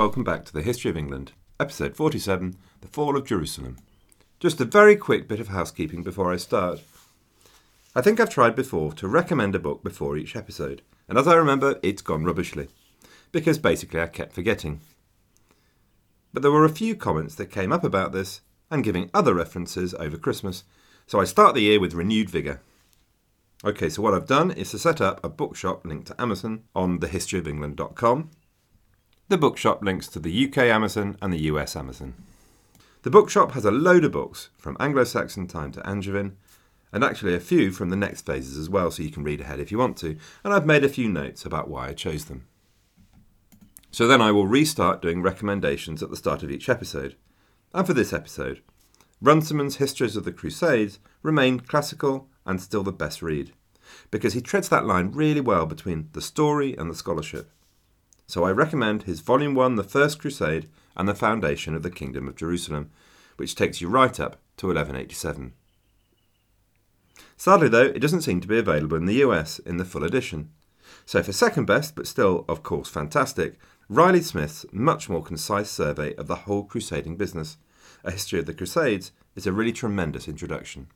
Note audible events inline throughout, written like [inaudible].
welcome back to the History of England, episode 47 The Fall of Jerusalem. Just a very quick bit of housekeeping before I start. I think I've tried before to recommend a book before each episode, and as I remember, it's gone rubbishly, because basically I kept forgetting. But there were a few comments that came up about this and giving other references over Christmas, so I start the year with renewed vigour. Okay, so what I've done is to set up a bookshop linked to Amazon on thehistoryofengland.com. The bookshop links to the UK Amazon and the US Amazon. The bookshop has a load of books from Anglo Saxon time to Angevin, and actually a few from the next phases as well, so you can read ahead if you want to, and I've made a few notes about why I chose them. So then I will restart doing recommendations at the start of each episode. And for this episode, Runciman's Histories of the Crusades remain classical and still the best read, because he treads that line really well between the story and the scholarship. So I recommend his Volume 1, The First Crusade, and the Foundation of the Kingdom of Jerusalem, which takes you right up to 1187. Sadly, though, it doesn't seem to be available in the US in the full edition. So, for second best, but still, of course, fantastic, Riley Smith's much more concise survey of the whole crusading business, A History of the Crusades, is a really tremendous introduction.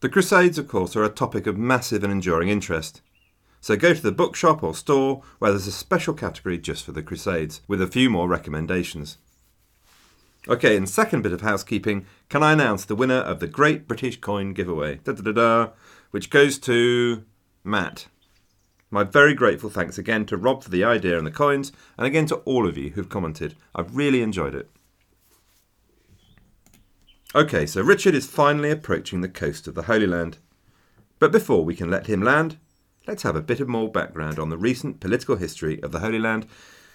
The Crusades, of course, are a topic of massive and enduring interest. So go to the bookshop or store where there's a special category just for the Crusades, with a few more recommendations. Okay, and second bit of housekeeping, can I announce the winner of the Great British Coin giveaway? Da da da da, which goes to Matt. My very grateful thanks again to Rob for the idea and the coins, and again to all of you who've commented. I've really enjoyed it. Okay, so Richard is finally approaching the coast of the Holy Land. But before we can let him land, let's have a bit of more background on the recent political history of the Holy Land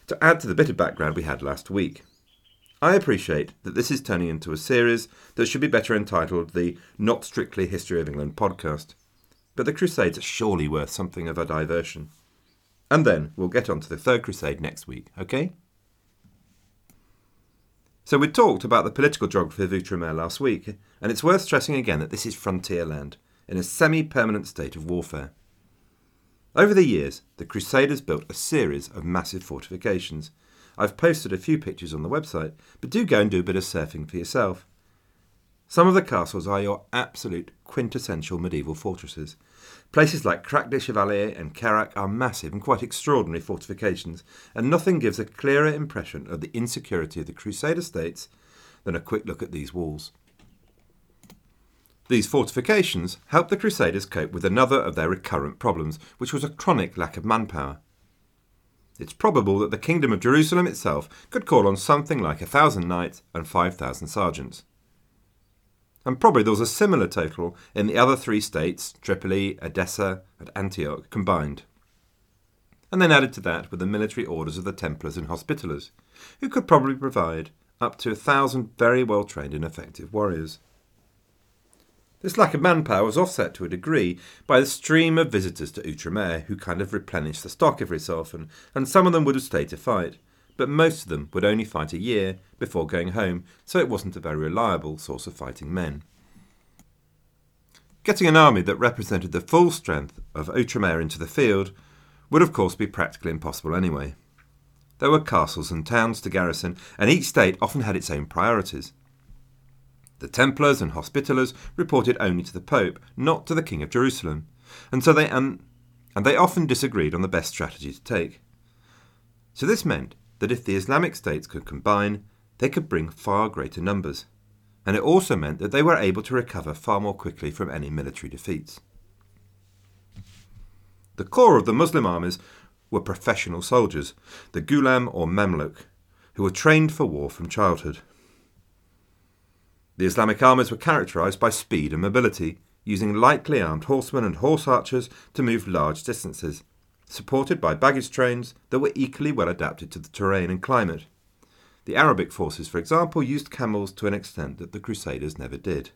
to add to the bit of background we had last week. I appreciate that this is turning into a series that should be better entitled the Not Strictly History of England podcast, but the Crusades are surely worth something of a diversion. And then we'll get on to the Third Crusade next week, okay? So we talked about the political geography of Outremer last week, and it's worth stressing again that this is frontier land, in a semi permanent state of warfare. Over the years, the Crusaders built a series of massive fortifications. I've posted a few pictures on the website, but do go and do a bit of surfing for yourself. Some of the castles are your absolute quintessential medieval fortresses. Places like Crac des Chevaliers and Kerak are massive and quite extraordinary fortifications, and nothing gives a clearer impression of the insecurity of the Crusader states than a quick look at these walls. These fortifications helped the Crusaders cope with another of their recurrent problems, which was a chronic lack of manpower. It's probable that the Kingdom of Jerusalem itself could call on something like a thousand knights and five thousand sergeants. And probably there was a similar total in the other three states, Tripoli, Edessa, and Antioch, combined. And then added to that were the military orders of the Templars and Hospitallers, who could probably provide up to a thousand very well trained and effective warriors. This lack of manpower was offset to a degree by the stream of visitors to Outremer who kind of replenished the stock every so often, and some of them would have stayed to fight, but most of them would only fight a year before going home, so it wasn't a very reliable source of fighting men. Getting an army that represented the full strength of Outremer into the field would of course be practically impossible anyway. There were castles and towns to garrison, and each state often had its own priorities. The Templars and Hospitallers reported only to the Pope, not to the King of Jerusalem, and so they and, and they often disagreed on the best strategy to take. So this meant that if the Islamic states could combine, they could bring far greater numbers, and it also meant that they were able to recover far more quickly from any military defeats. The core of the Muslim armies were professional soldiers, the Ghulam or Mamluk, who were trained for war from childhood. The Islamic armies were characterized by speed and mobility, using lightly armed horsemen and horse archers to move large distances, supported by baggage trains that were equally well adapted to the terrain and climate. The Arabic forces, for example, used camels to an extent that the Crusaders never did.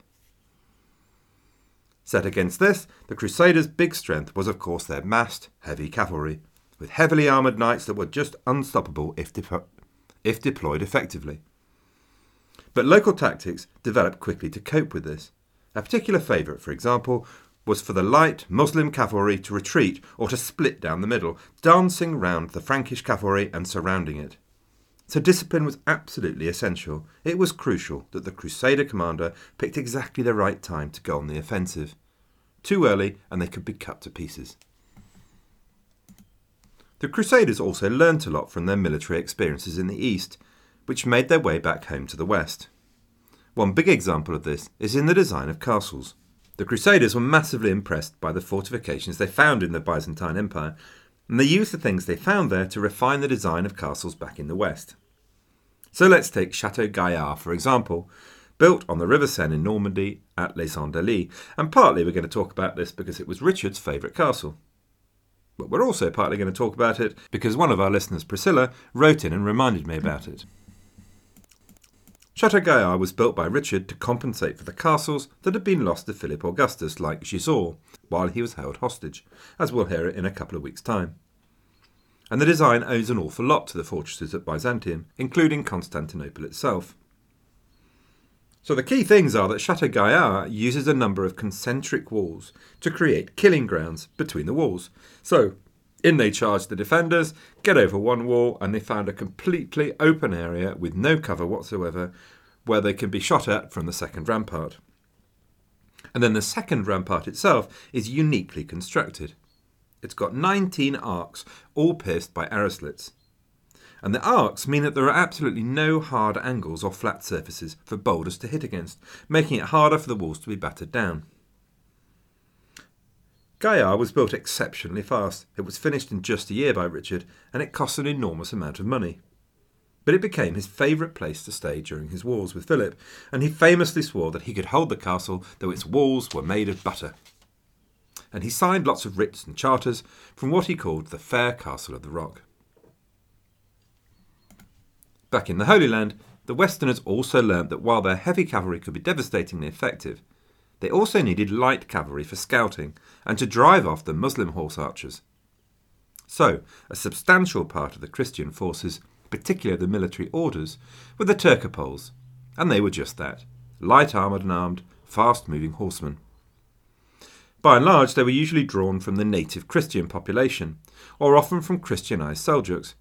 Set against this, the Crusaders' big strength was, of course, their massed, heavy cavalry, with heavily armoured knights that were just unstoppable if, de- if deployed effectively. But local tactics developed quickly to cope with this. A particular favourite, for example, was for the light Muslim cavalry to retreat or to split down the middle, dancing round the Frankish cavalry and surrounding it. so discipline was absolutely essential. It was crucial that the Crusader commander picked exactly the right time to go on the offensive. Too early, and they could be cut to pieces. The Crusaders also learnt a lot from their military experiences in the East, which made their way back home to the West. One big example of this is in the design of castles. The Crusaders were massively impressed by the fortifications they found in the Byzantine Empire, and they used the things they found there to refine the design of castles back in the West. So let's take Chateau Gaillard, for example, built on the River Seine in Normandy at Les Andelys, and partly we're going to talk about this because it was Richard's favourite castle. But we're also partly going to talk about it because one of our listeners, Priscilla, wrote in and reminded me about it. Chateau Gaillard was built by Richard to compensate for the castles that had been lost to Philip Augustus, like Gisors, while he was held hostage, as we'll hear in a couple of weeks' time. And the design owes an awful lot to the fortresses at Byzantium, including Constantinople itself. So the key things are that Chateau Gaillard uses a number of concentric walls to create killing grounds between the walls. So in they charge the defenders, get over one wall, and they found a completely open area with no cover whatsoever where they can be shot at from the second rampart. And then the second rampart itself is uniquely constructed. It's got 19 arcs, all pierced by arrow slits. And the arcs mean that there are absolutely no hard angles or flat surfaces for boulders to hit against, making it harder for the walls to be battered down. Gaillard was built exceptionally fast. It was finished in just a year by Richard, and it cost an enormous amount of money. But it became his favourite place to stay during his wars with Philip, and he famously swore that he could hold the castle though its walls were made of butter. And he signed lots of writs and charters from what he called the Fair Castle of the Rock. Back in the Holy Land, the Westerners also learnt that while their heavy cavalry could be devastatingly effective, they also needed light cavalry for scouting and to drive off the Muslim horse archers. So, a substantial part of the Christian forces, particularly the military orders, were the Turcopoles, and they were just that light armoured and armed, fast moving horsemen. By and large, they were usually drawn from the native Christian population, or often from Christianized Seljuks,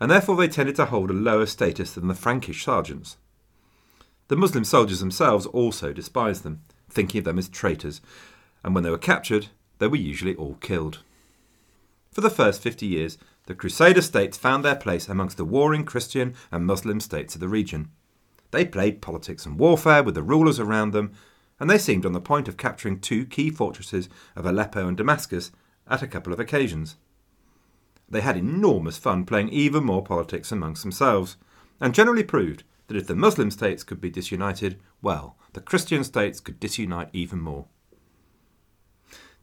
and therefore they tended to hold a lower status than the Frankish sergeants. The Muslim soldiers themselves also despised them, thinking of them as traitors, and when they were captured, they were usually all killed. For the first fifty years, the Crusader states found their place amongst the warring Christian and Muslim states of the region. They played politics and warfare with the rulers around them, and they seemed on the point of capturing two key fortresses of Aleppo and Damascus at a couple of occasions. They had enormous fun playing even more politics amongst themselves, and generally proved that if the Muslim states could be disunited, well, the Christian states could disunite even more.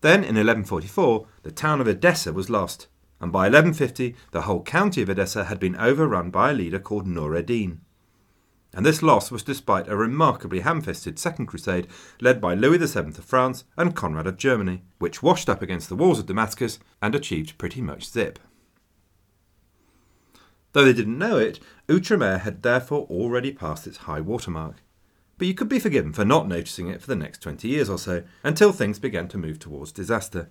Then, in 1144, the town of Edessa was lost, and by 1150, the whole county of Edessa had been overrun by a leader called Nur ed-Din. And this loss was despite a remarkably ham fisted Second Crusade led by Louis VII of France and Conrad of Germany, which washed up against the walls of Damascus and achieved pretty much zip. Though they didn't know it, Outremer had therefore already passed its high water mark but you could be forgiven for not noticing it for the next 20 years or so, until things began to move towards disaster.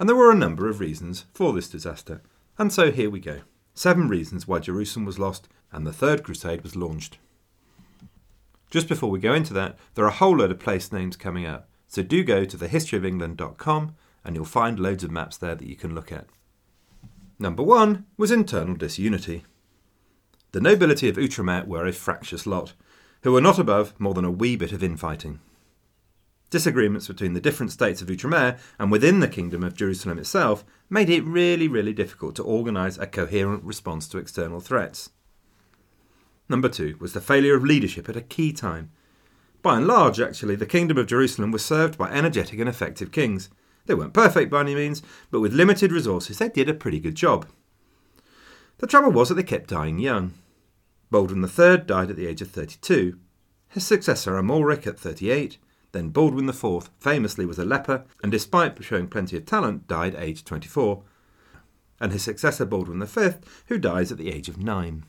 And there were a number of reasons for this disaster, and so here we go. Seven reasons why Jerusalem was lost and the Third Crusade was launched. Just before we go into that, there are a whole load of place names coming up, so do go to thehistoryofengland.com and you'll find loads of maps there that you can look at. Number one was internal disunity. The nobility of Outremer were a fractious lot, who were not above more than a wee bit of infighting. Disagreements between the different states of Outremer and within the Kingdom of Jerusalem itself made it really, really difficult to organise a coherent response to external threats. Number two was the failure of leadership at a key time. By and large, actually, the Kingdom of Jerusalem was served by energetic and effective kings. They weren't perfect by any means, but with limited resources, they did a pretty good job. The trouble was that they kept dying young. Baldwin III died at the age of 32. His successor Amalric at 38. Then Baldwin IV famously was a leper and despite showing plenty of talent died aged 24. And his successor Baldwin V who dies at the age of 9.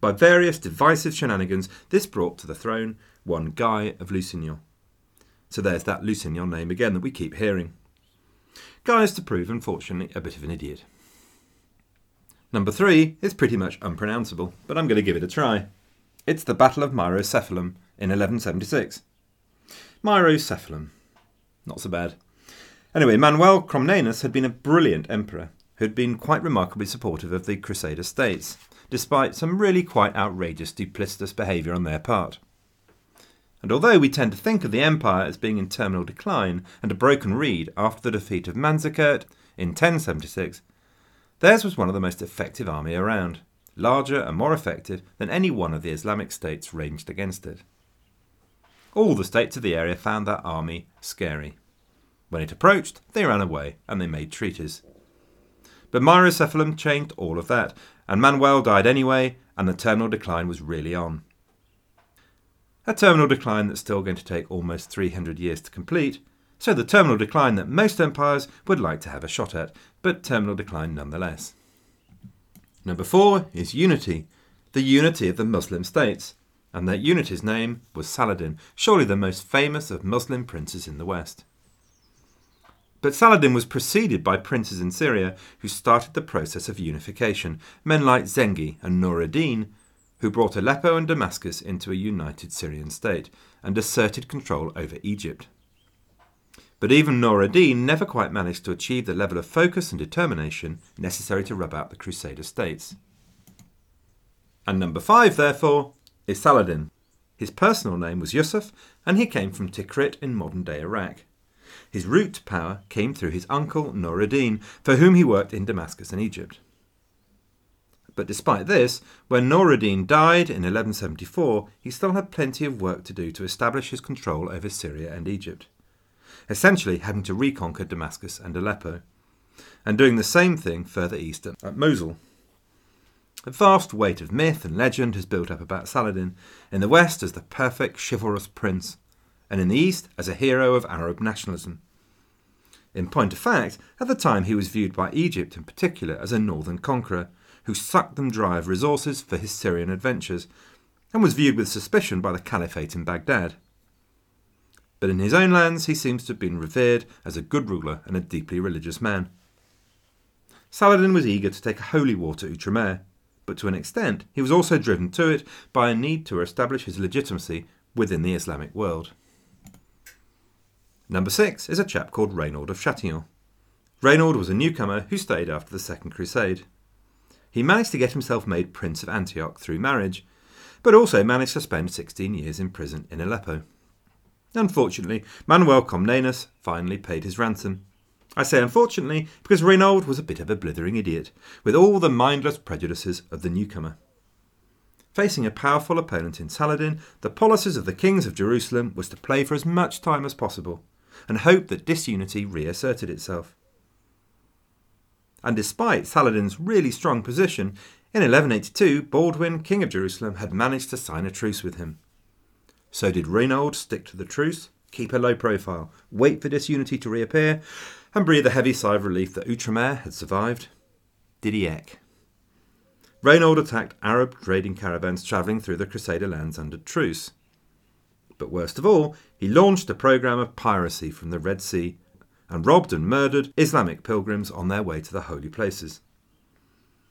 By various divisive shenanigans this brought to the throne one Guy of Lusignan. So there's that Lusignan name again that we keep hearing. Guy is to prove, unfortunately, a bit of an idiot. Number three is pretty much unpronounceable, but I'm going to give it a try. It's the Battle of Myrocephalum in 1176. Myrocephalum. Not so bad. Anyway, Manuel Comnenus had been a brilliant emperor who had been quite remarkably supportive of the Crusader states, despite some really quite outrageous duplicitous behaviour on their part. And although we tend to think of the empire as being in terminal decline and a broken reed after the defeat of Manzikert in 1076, theirs was one of the most effective army around, larger and more effective than any one of the Islamic states ranged against it. All the states of the area found that army scary. When it approached, they ran away and they made treaties. But Myrocephalum changed all of that, and Manuel died anyway, and the terminal decline was really on. A terminal decline that's still going to take almost 300 years to complete, so the terminal decline that most empires would like to have a shot at, but terminal decline nonetheless. Number four is unity, the unity of the Muslim states, and that unity's name was Saladin, surely the most famous of Muslim princes in the West. But Saladin was preceded by princes in Syria who started the process of unification, men like Zengi and Nur ad-Din, who brought Aleppo and Damascus into a united Syrian state and asserted control over Egypt. But even Nur ad-Din never quite managed to achieve the level of focus and determination necessary to rub out the Crusader states. And number five, therefore, is Saladin. His personal name was Yusuf, and he came from Tikrit in modern day Iraq. His root power came through his uncle Nur ad-Din, for whom he worked in Damascus and Egypt. But despite this, when Nur ad-Din died in 1174, he still had plenty of work to do to establish his control over Syria and Egypt, essentially having to reconquer Damascus and Aleppo, and doing the same thing further east at Mosul. A vast weight of myth and legend has built up about Saladin, in the west as the perfect chivalrous prince, and in the east as a hero of Arab nationalism. In point of fact, at the time he was viewed by Egypt in particular as a northern conqueror who sucked them dry of resources for his Syrian adventures, and was viewed with suspicion by the Caliphate in Baghdad. But in his own lands he seems to have been revered as a good ruler and a deeply religious man. Saladin was eager to take a holy war to Outremer, but to an extent he was also driven to it by a need to establish his legitimacy within the Islamic world. Number six is a chap called Reynaud of Chatillon. Reynaud was a newcomer who stayed after the Second Crusade. He managed to get himself made Prince of Antioch through marriage, but also managed to spend 16 years in prison in Aleppo. Unfortunately, Manuel Comnenus finally paid his ransom. I say unfortunately because Reynaud was a bit of a blithering idiot, with all the mindless prejudices of the newcomer. Facing a powerful opponent in Saladin, the policies of the kings of Jerusalem was to play for as much time as possible, and hope that disunity reasserted itself. And despite Saladin's really strong position, in 1182 Baldwin, king of Jerusalem, had managed to sign a truce with him. So did Reynaud stick to the truce, keep a low profile, wait for disunity to reappear, and breathe a heavy sigh of relief that Outremer had survived? Did he Eck? Reynaud attacked Arab trading caravans travelling through the Crusader lands under truce. But worst of all, he launched a program of piracy from the Red Sea and robbed and murdered Islamic pilgrims on their way to the holy places.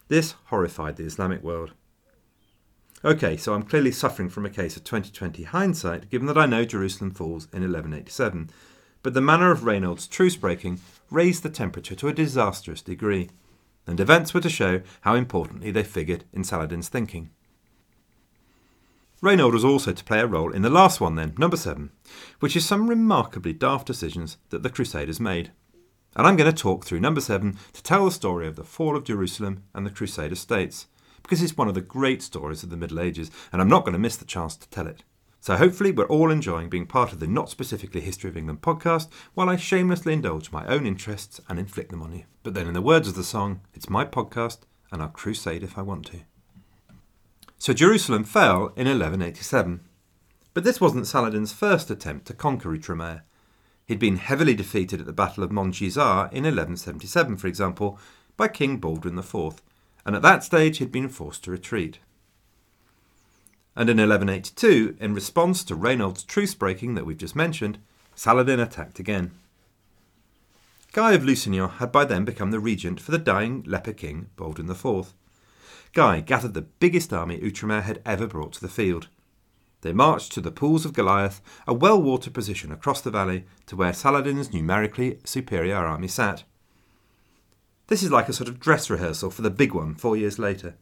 This horrified the Islamic world. Okay, so I'm clearly suffering from a case of 2020 hindsight, given that I know Jerusalem falls in 1187, but the manner of Reynolds' truce breaking raised the temperature to a disastrous degree, and events were to show how importantly they figured in Saladin's thinking. Reynaud was also to play a role in the last one, then, number seven, which is some remarkably daft decisions that the Crusaders made. And I'm going to talk through number seven to tell the story of the fall of Jerusalem and the Crusader states, because it's one of the great stories of the Middle Ages, and I'm not going to miss the chance to tell it. So hopefully we're all enjoying being part of the Not Specifically History of England podcast while I shamelessly indulge my own interests and inflict them on you. But then in the words of the song, it's my podcast and I'll crusade if I want to. So Jerusalem fell in 1187. But this wasn't Saladin's first attempt to conquer Outremer. He'd been heavily defeated at the Battle of Montgisart in 1177, for example, by King Baldwin IV, and at that stage he'd been forced to retreat. And in 1182, in response to Reynaud's truce breaking that we've just mentioned, Saladin attacked again. Guy of Lusignan had by then become the regent for the dying leper king Baldwin IV, Guy gathered the biggest army Outremer had ever brought to the field. They marched to the Pools of Goliath, a well watered position across the valley to where Saladin's numerically superior army sat. This is like a sort of dress rehearsal for the big one four years later.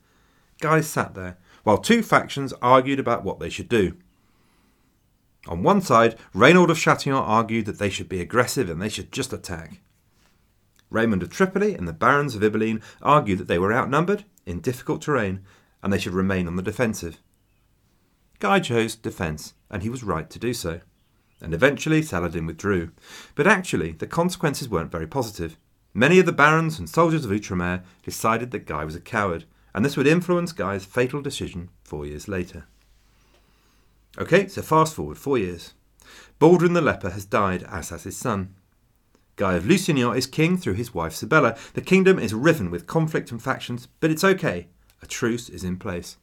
Guys sat there while two factions argued about what they should do. On one side, Reynaud of Chatillon argued that they should be aggressive and they should just attack. Raymond of Tripoli and the barons of Ibelin argued that they were outnumbered, in difficult terrain, and they should remain on the defensive. Guy chose defence, and he was right to do so. And eventually Saladin withdrew. But actually, the consequences weren't very positive. Many of the barons and soldiers of Outremer decided that Guy was a coward, and this would influence Guy's fatal decision four years later. Okay, so fast forward four years. Baldwin the Leper has died, as has his son. Guy of Lusignan is king through his wife Sibella. The kingdom is riven with conflict and factions, but it's okay. A truce is in place.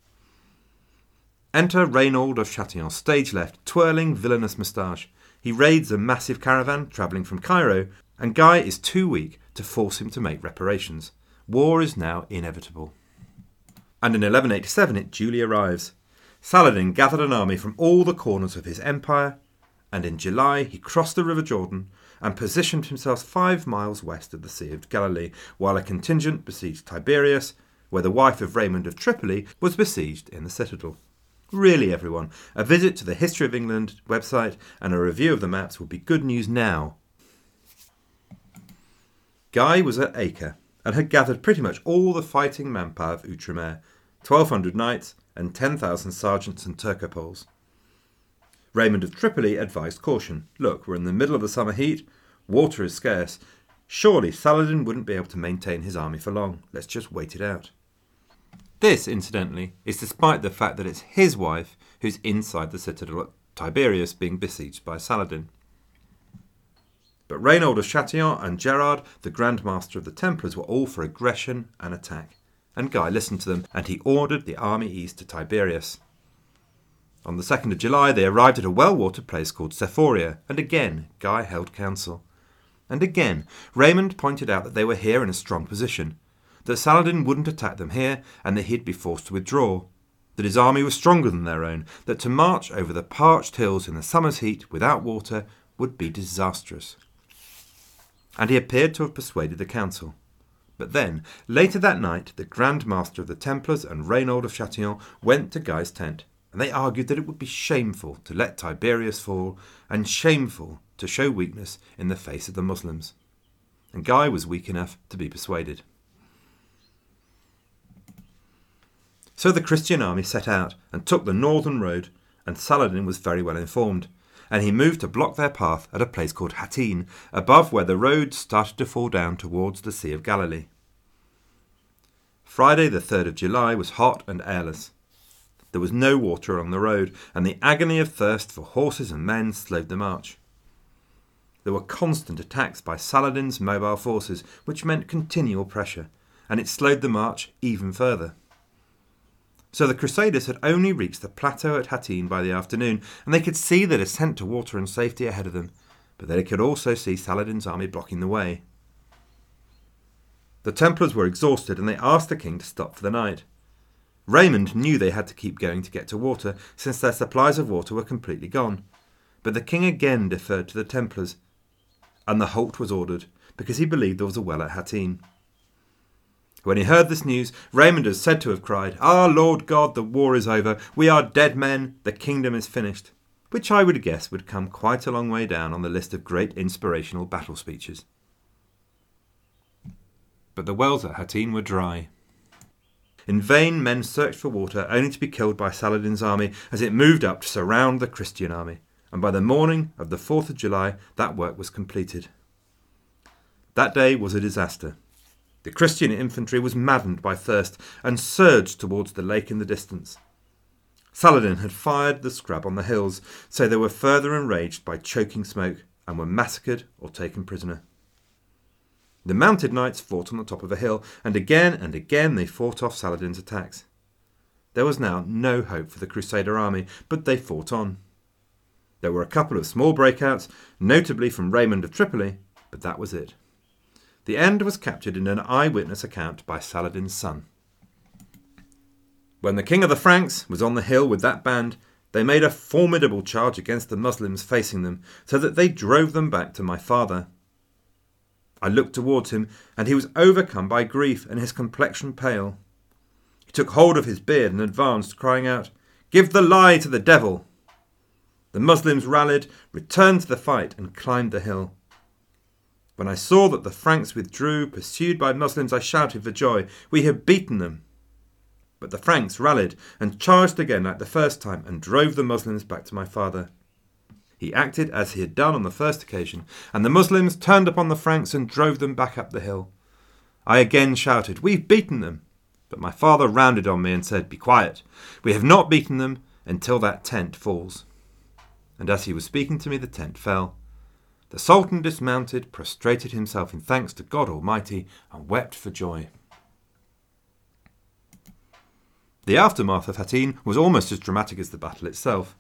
Enter Reynaud of Chatillon, stage left, twirling villainous moustache. He raids a massive caravan travelling from Cairo, and Guy is too weak to force him to make reparations. War is now inevitable. And in 1187 it duly arrives. Saladin gathered an army from all the corners of his empire, and in July he crossed the River Jordan and positioned himself five miles west of the Sea of Galilee, while a contingent besieged Tiberias, where the wife of Raymond of Tripoli was besieged in the citadel. Really, everyone, a visit to the History of England website and a review of the maps would be good news now. Guy was at Acre and had gathered pretty much all the fighting manpower of Outremer 1,200 knights and 10,000 sergeants and Turcopoles. Raymond of Tripoli advised caution. Look, we're in the middle of the summer heat, water is scarce. Surely Saladin wouldn't be able to maintain his army for long. Let's just wait it out. This, incidentally, is despite the fact that it's his wife who's inside the citadel at Tiberias being besieged by Saladin. But Reynold of Chatillon and Gerard, the Grand Master of the Templars, were all for aggression and attack, and Guy listened to them, and he ordered the army east to Tiberias. On the 2nd of July, they arrived at a well watered place called Sephoria, and again Guy held council. And again, Raymond pointed out that they were here in a strong position, that Saladin wouldn't attack them here and that he'd be forced to withdraw, that his army was stronger than their own, that to march over the parched hills in the summer's heat without water would be disastrous. And he appeared to have persuaded the council. But then, later that night, the Grand Master of the Templars and Reynaud of Chatillon went to Guy's tent, and they argued that it would be shameful to let Tiberias fall, and shameful to show weakness in the face of the Muslims. And Guy was weak enough to be persuaded. So the Christian army set out and took the northern road, and Saladin was very well informed, and he moved to block their path at a place called Hattin, above where the road started to fall down towards the Sea of Galilee. Friday, the 3rd of July, was hot and airless. There was no water along the road, and the agony of thirst for horses and men slowed the march. There were constant attacks by Saladin's mobile forces, which meant continual pressure, and it slowed the march even further. So the Crusaders had only reached the plateau at Hattin by the afternoon, and they could see the descent to water and safety ahead of them, but they could also see Saladin's army blocking the way. The Templars were exhausted, and they asked the king to stop for the night. Raymond knew they had to keep going to get to water, since their supplies of water were completely gone. But the king again deferred to the Templars, and the halt was ordered, because he believed there was a well at Hattin. When he heard this news, Raymond is said to have cried, Ah, Lord God, the war is over. We are dead men. The kingdom is finished. Which I would guess would come quite a long way down on the list of great inspirational battle speeches. But the wells at Hattin were dry. In vain, men searched for water, only to be killed by Saladin's army as it moved up to surround the Christian army. And by the morning of the 4th of July, that work was completed. That day was a disaster. The Christian infantry was maddened by thirst and surged towards the lake in the distance. Saladin had fired the scrub on the hills, so they were further enraged by choking smoke and were massacred or taken prisoner. The mounted knights fought on the top of a hill, and again and again they fought off Saladin's attacks. There was now no hope for the Crusader army, but they fought on. There were a couple of small breakouts, notably from Raymond of Tripoli, but that was it. The end was captured in an eyewitness account by Saladin's son. When the king of the Franks was on the hill with that band, they made a formidable charge against the Muslims facing them, so that they drove them back to my father. I looked towards him, and he was overcome by grief, and his complexion pale. He took hold of his beard and advanced, crying out, Give the lie to the devil! The Muslims rallied, returned to the fight, and climbed the hill. When I saw that the Franks withdrew, pursued by Muslims, I shouted for joy. We have beaten them! But the Franks rallied and charged again like the first time and drove the Muslims back to my father. He acted as he had done on the first occasion, and the Muslims turned upon the Franks and drove them back up the hill. I again shouted, We've beaten them! But my father rounded on me and said, Be quiet. We have not beaten them until that tent falls. And as he was speaking to me, the tent fell. The Sultan dismounted, prostrated himself in thanks to God Almighty, and wept for joy. The aftermath of Hattin was almost as dramatic as the battle itself.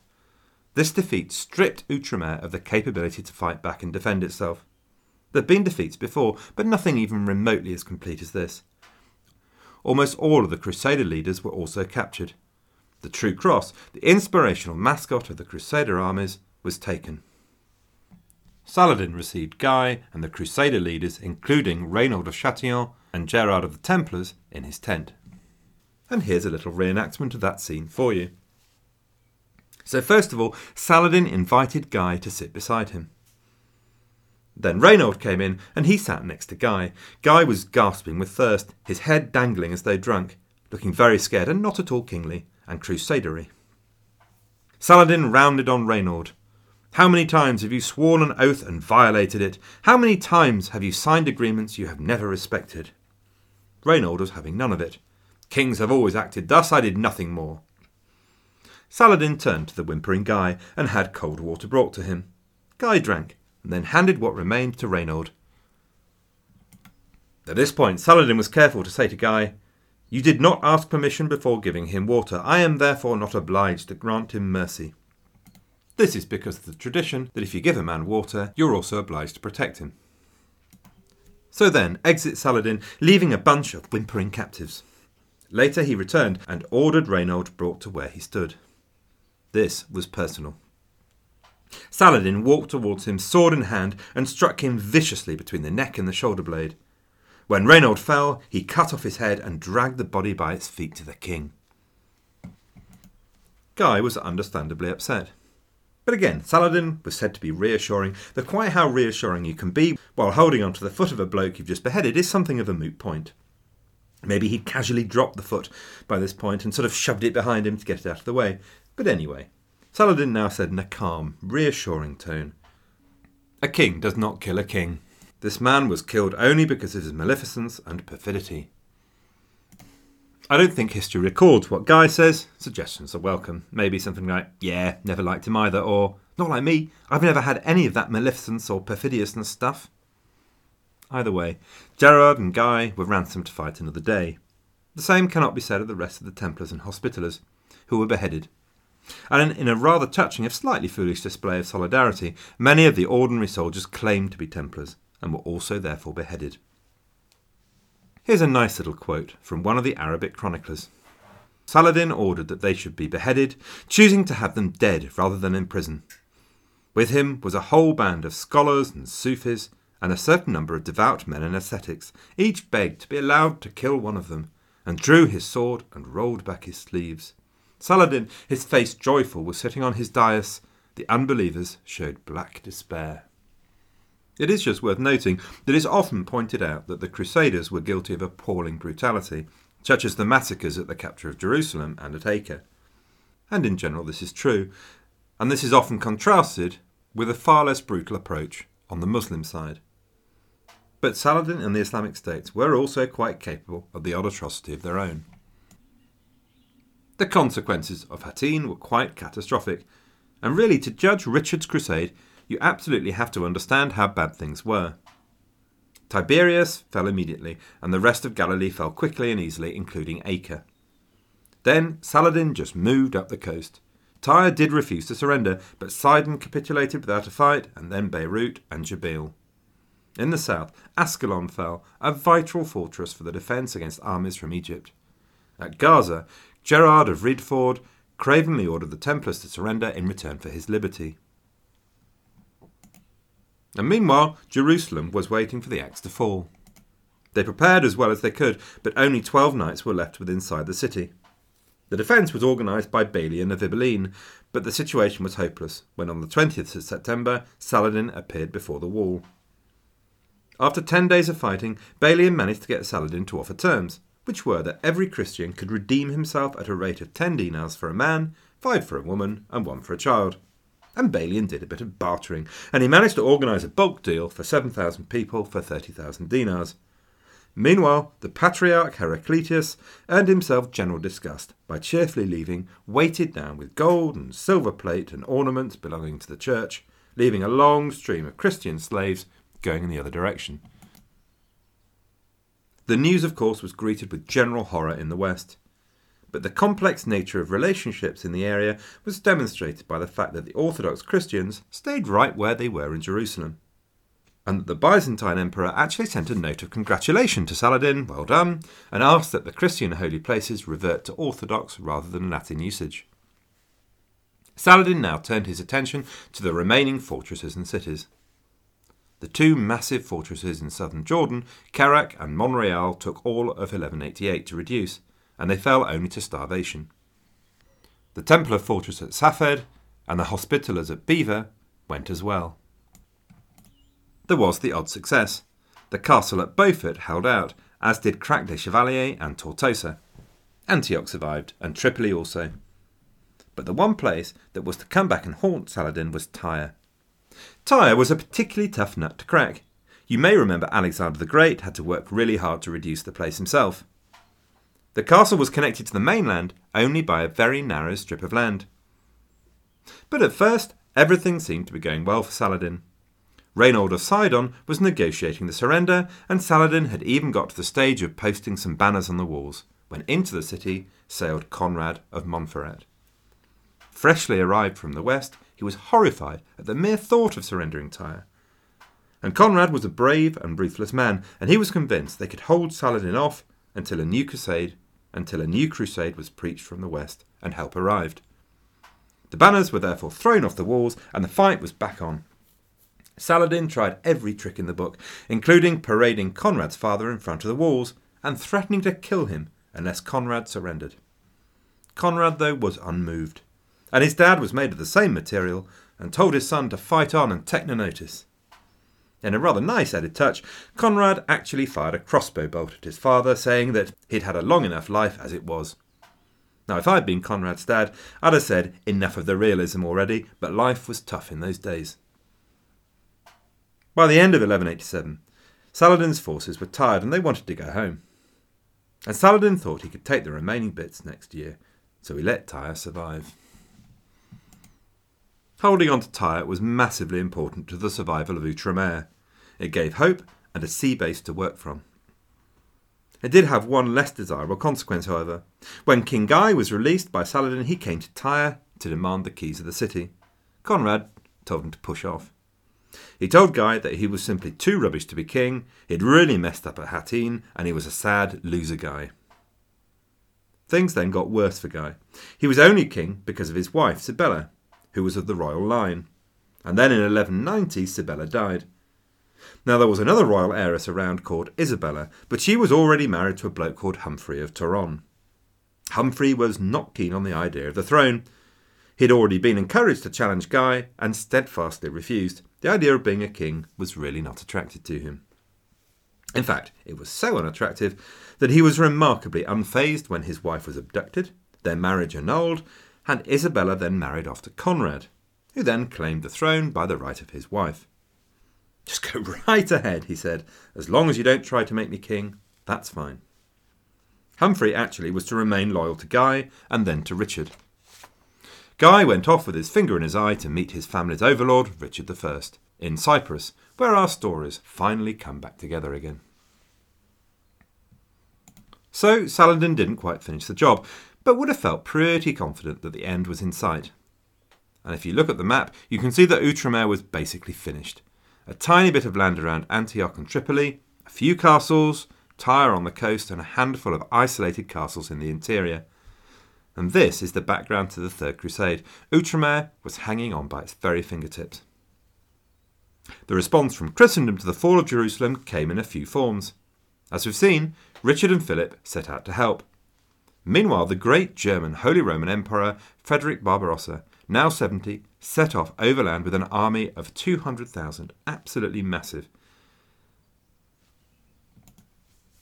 This defeat stripped Outremer of the capability to fight back and defend itself. There had been defeats before, but nothing even remotely as complete as this. Almost all of the Crusader leaders were also captured. The True Cross, the inspirational mascot of the Crusader armies, was taken. Saladin received Guy and the Crusader leaders, including Reynaud of Chatillon and Gerard of the Templars, in his tent and here's a little reenactment of that scene for you. So, first of all, Saladin invited Guy to sit beside him. Then Reynaud came in, and he sat next to Guy. Guy was gasping with thirst, his head dangling as though drunk, looking very scared and not at all kingly and crusadery. Saladin rounded on Reynaud. How many times have you sworn an oath and violated it? How many times have you signed agreements you have never respected? Reynaud was having none of it. Kings have always acted thus, I did nothing more. Saladin turned to the whimpering Guy and had cold water brought to him. Guy drank, and then handed what remained to Reynaud. At this point, Saladin was careful to say to Guy, You did not ask permission before giving him water. I am therefore not obliged to grant him mercy. This is because of the tradition that if you give a man water, you're also obliged to protect him. So then, exit Saladin, leaving a bunch of whimpering captives. Later he returned and ordered Reynaud brought to where he stood. This was personal. Saladin walked towards him, sword in hand, and struck him viciously between the neck and the shoulder blade. When Reynaud fell, he cut off his head and dragged the body by its feet to the king. Guy was understandably upset. But again, Saladin was said to be reassuring, though quite how reassuring you can be while holding on to the foot of a bloke you've just beheaded is something of a moot point. Maybe he'd casually dropped the foot by this point and sort of shoved it behind him to get it out of the way. But anyway, Saladin now said in a calm, reassuring tone A king does not kill a king. This man was killed only because of his maleficence and perfidy. I don't think history records what Guy says. Suggestions are welcome. Maybe something like, yeah, never liked him either, or, not like me, I've never had any of that maleficence or perfidiousness stuff. Either way, Gerard and Guy were ransomed to fight another day. The same cannot be said of the rest of the Templars and Hospitallers, who were beheaded. And in a rather touching, if slightly foolish display of solidarity, many of the ordinary soldiers claimed to be Templars, and were also therefore beheaded. Here's a nice little quote from one of the Arabic chroniclers. Saladin ordered that they should be beheaded, choosing to have them dead rather than in prison. With him was a whole band of scholars and Sufis, and a certain number of devout men and ascetics each begged to be allowed to kill one of them, and drew his sword and rolled back his sleeves. Saladin, his face joyful, was sitting on his dais. The unbelievers showed black despair. It is just worth noting that it is often pointed out that the Crusaders were guilty of appalling brutality, such as the massacres at the capture of Jerusalem and at Acre. And in general, this is true, and this is often contrasted with a far less brutal approach on the Muslim side. But Saladin and the Islamic States were also quite capable of the odd atrocity of their own. The consequences of Hattin were quite catastrophic, and really, to judge Richard's crusade, you absolutely have to understand how bad things were. Tiberias fell immediately, and the rest of Galilee fell quickly and easily, including Acre. Then Saladin just moved up the coast. Tyre did refuse to surrender, but Sidon capitulated without a fight, and then Beirut and Jabil. In the south, Ascalon fell, a vital fortress for the defence against armies from Egypt. At Gaza, Gerard of Ridefort cravenly ordered the Templars to surrender in return for his liberty. And meanwhile, Jerusalem was waiting for the axe to fall. They prepared as well as they could, but only twelve knights were left within inside the city. The defence was organised by Balian of Ibelin, but the situation was hopeless when on the 20th of September Saladin appeared before the wall. After ten days of fighting, Balian managed to get Saladin to offer terms, which were that every Christian could redeem himself at a rate of ten dinars for a man, five for a woman, and one for a child. And Balian did a bit of bartering, and he managed to organise a bulk deal for 7,000 people for 30,000 dinars. Meanwhile, the Patriarch Heraclitus earned himself general disgust by cheerfully leaving, weighted down with gold and silver plate and ornaments belonging to the church, leaving a long stream of Christian slaves going in the other direction. The news, of course, was greeted with general horror in the West. But the complex nature of relationships in the area was demonstrated by the fact that the Orthodox Christians stayed right where they were in Jerusalem, and that the Byzantine Emperor actually sent a note of congratulation to Saladin, well done, and asked that the Christian holy places revert to Orthodox rather than Latin usage. Saladin now turned his attention to the remaining fortresses and cities. The two massive fortresses in southern Jordan, Kerak and Montreal, took all of 1188 to reduce, and they fell only to starvation. The Templar fortress at Safed and the Hospitallers at Bever went as well. There was the odd success. The castle at Beaufort held out, as did Crac des Chevaliers and Tortosa. Antioch survived, and Tripoli also. But the one place that was to come back and haunt Saladin was Tyre. Tyre was a particularly tough nut to crack. You may remember Alexander the Great had to work really hard to reduce the place himself. The castle was connected to the mainland only by a very narrow strip of land. But at first, everything seemed to be going well for Saladin. Reynold of Sidon was negotiating the surrender, and Saladin had even got to the stage of posting some banners on the walls, when into the city sailed Conrad of Montferrat. Freshly arrived from the west, he was horrified at the mere thought of surrendering Tyre. And Conrad was a brave and ruthless man, and he was convinced they could hold Saladin off until a new crusade until a new crusade was preached from the west and help arrived. The banners were therefore thrown off the walls and the fight was back on. Saladin tried every trick in the book, including parading Conrad's father in front of the walls and threatening to kill him unless Conrad surrendered. Conrad, though, was unmoved and his dad was made of the same material and told his son to fight on and take no notice. In a rather nice added touch, Conrad actually fired a crossbow bolt at his father, saying that he'd had a long enough life as it was. Now, if I'd been Conrad's dad, I'd have said enough of the realism already, but life was tough in those days. By the end of 1187, Saladin's forces were tired and they wanted to go home. And Saladin thought he could take the remaining bits next year, so he let Tyre survive. Holding on to Tyre was massively important to the survival of Outremer. It gave hope and a sea base to work from. It did have one less desirable consequence, however. When King Guy was released by Saladin, he came to Tyre to demand the keys of the city. Conrad told him to push off. He told Guy that he was simply too rubbish to be king, he'd really messed up at Hattin, and he was a sad loser guy. Things then got worse for Guy. He was only king because of his wife, Sibella, who was of the royal line. And then in 1190, Sibella died. Now, there was another royal heiress around called Isabella, but she was already married to a bloke called Humphrey of Toron. Humphrey was not keen on the idea of the throne. He'd already been encouraged to challenge Guy and steadfastly refused. The idea of being a king was really not attracted to him. In fact, it was so unattractive that he was remarkably unfazed when his wife was abducted, their marriage annulled, and Isabella then married off to Conrad, who then claimed the throne by the right of his wife. Just go [laughs] right ahead, he said. As long as you don't try to make me king, that's fine. Humphrey actually was to remain loyal to Guy and then to Richard. Guy went off with his finger in his eye to meet his family's overlord, Richard I, in Cyprus, where our stories finally come back together again. So Saladin didn't quite finish the job, but would have felt pretty confident that the end was in sight. And if you look at the map, you can see that Outremer was basically finished. A tiny bit of land around Antioch and Tripoli, a few castles, Tyre on the coast, and a handful of isolated castles in the interior. And this is the background to the Third Crusade. Outremer was hanging on by its very fingertips. The response from Christendom to the fall of Jerusalem came in a few forms. As we've seen, Richard and Philip set out to help. Meanwhile, the great German Holy Roman Emperor Frederick Barbarossa, now 70, set off overland with an army of 200,000, absolutely massive.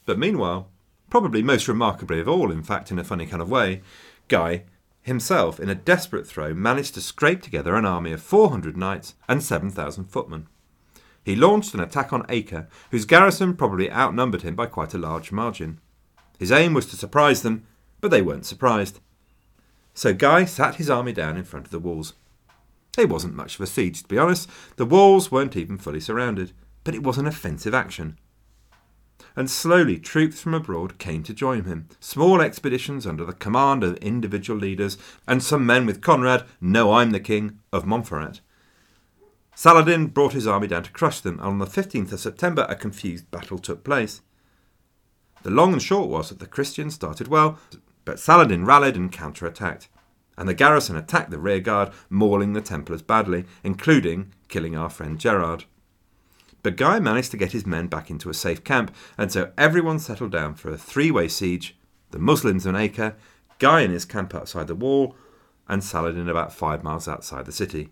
But meanwhile, probably most remarkably of all, in fact, in a funny kind of way, Guy himself, in a desperate throw, managed to scrape together an army of 400 knights and 7,000 footmen. He launched an attack on Acre, whose garrison probably outnumbered him by quite a large margin. His aim was to surprise them, but they weren't surprised. So Guy sat his army down in front of the walls. It wasn't much of a siege, to be honest. The walls weren't even fully surrounded, but it was an offensive action and slowly troops from abroad came to join him. Small expeditions under the command of individual leaders, and some men with Conrad, no, I'm the king, of Montferrat. Saladin brought his army down to crush them, and on the 15th of September a confused battle took place. The long and short was that the Christians started well, but Saladin rallied and counterattacked, and the garrison attacked the rearguard, mauling the Templars badly, including killing our friend Gerard. But Guy managed to get his men back into a safe camp, and so everyone settled down for a three way siege the Muslims on Acre, Guy in his camp outside the wall, and Saladin about five miles outside the city.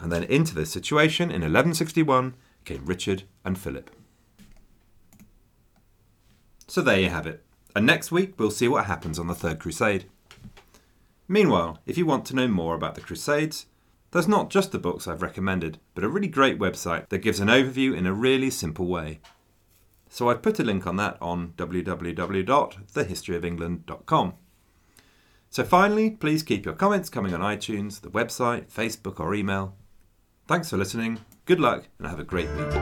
And then into this situation in 1161 came Richard and Philip. So there you have it. And next week we'll see what happens on the Third Crusade. Meanwhile, if you want to know more about the Crusades, there's not just the books I've recommended, but a really great website that gives an overview in a really simple way. So I've put a link on that on www.thehistoryofengland.com. So finally, please keep your comments coming on iTunes, the website, Facebook, or email. Thanks for listening, good luck, and have a great week.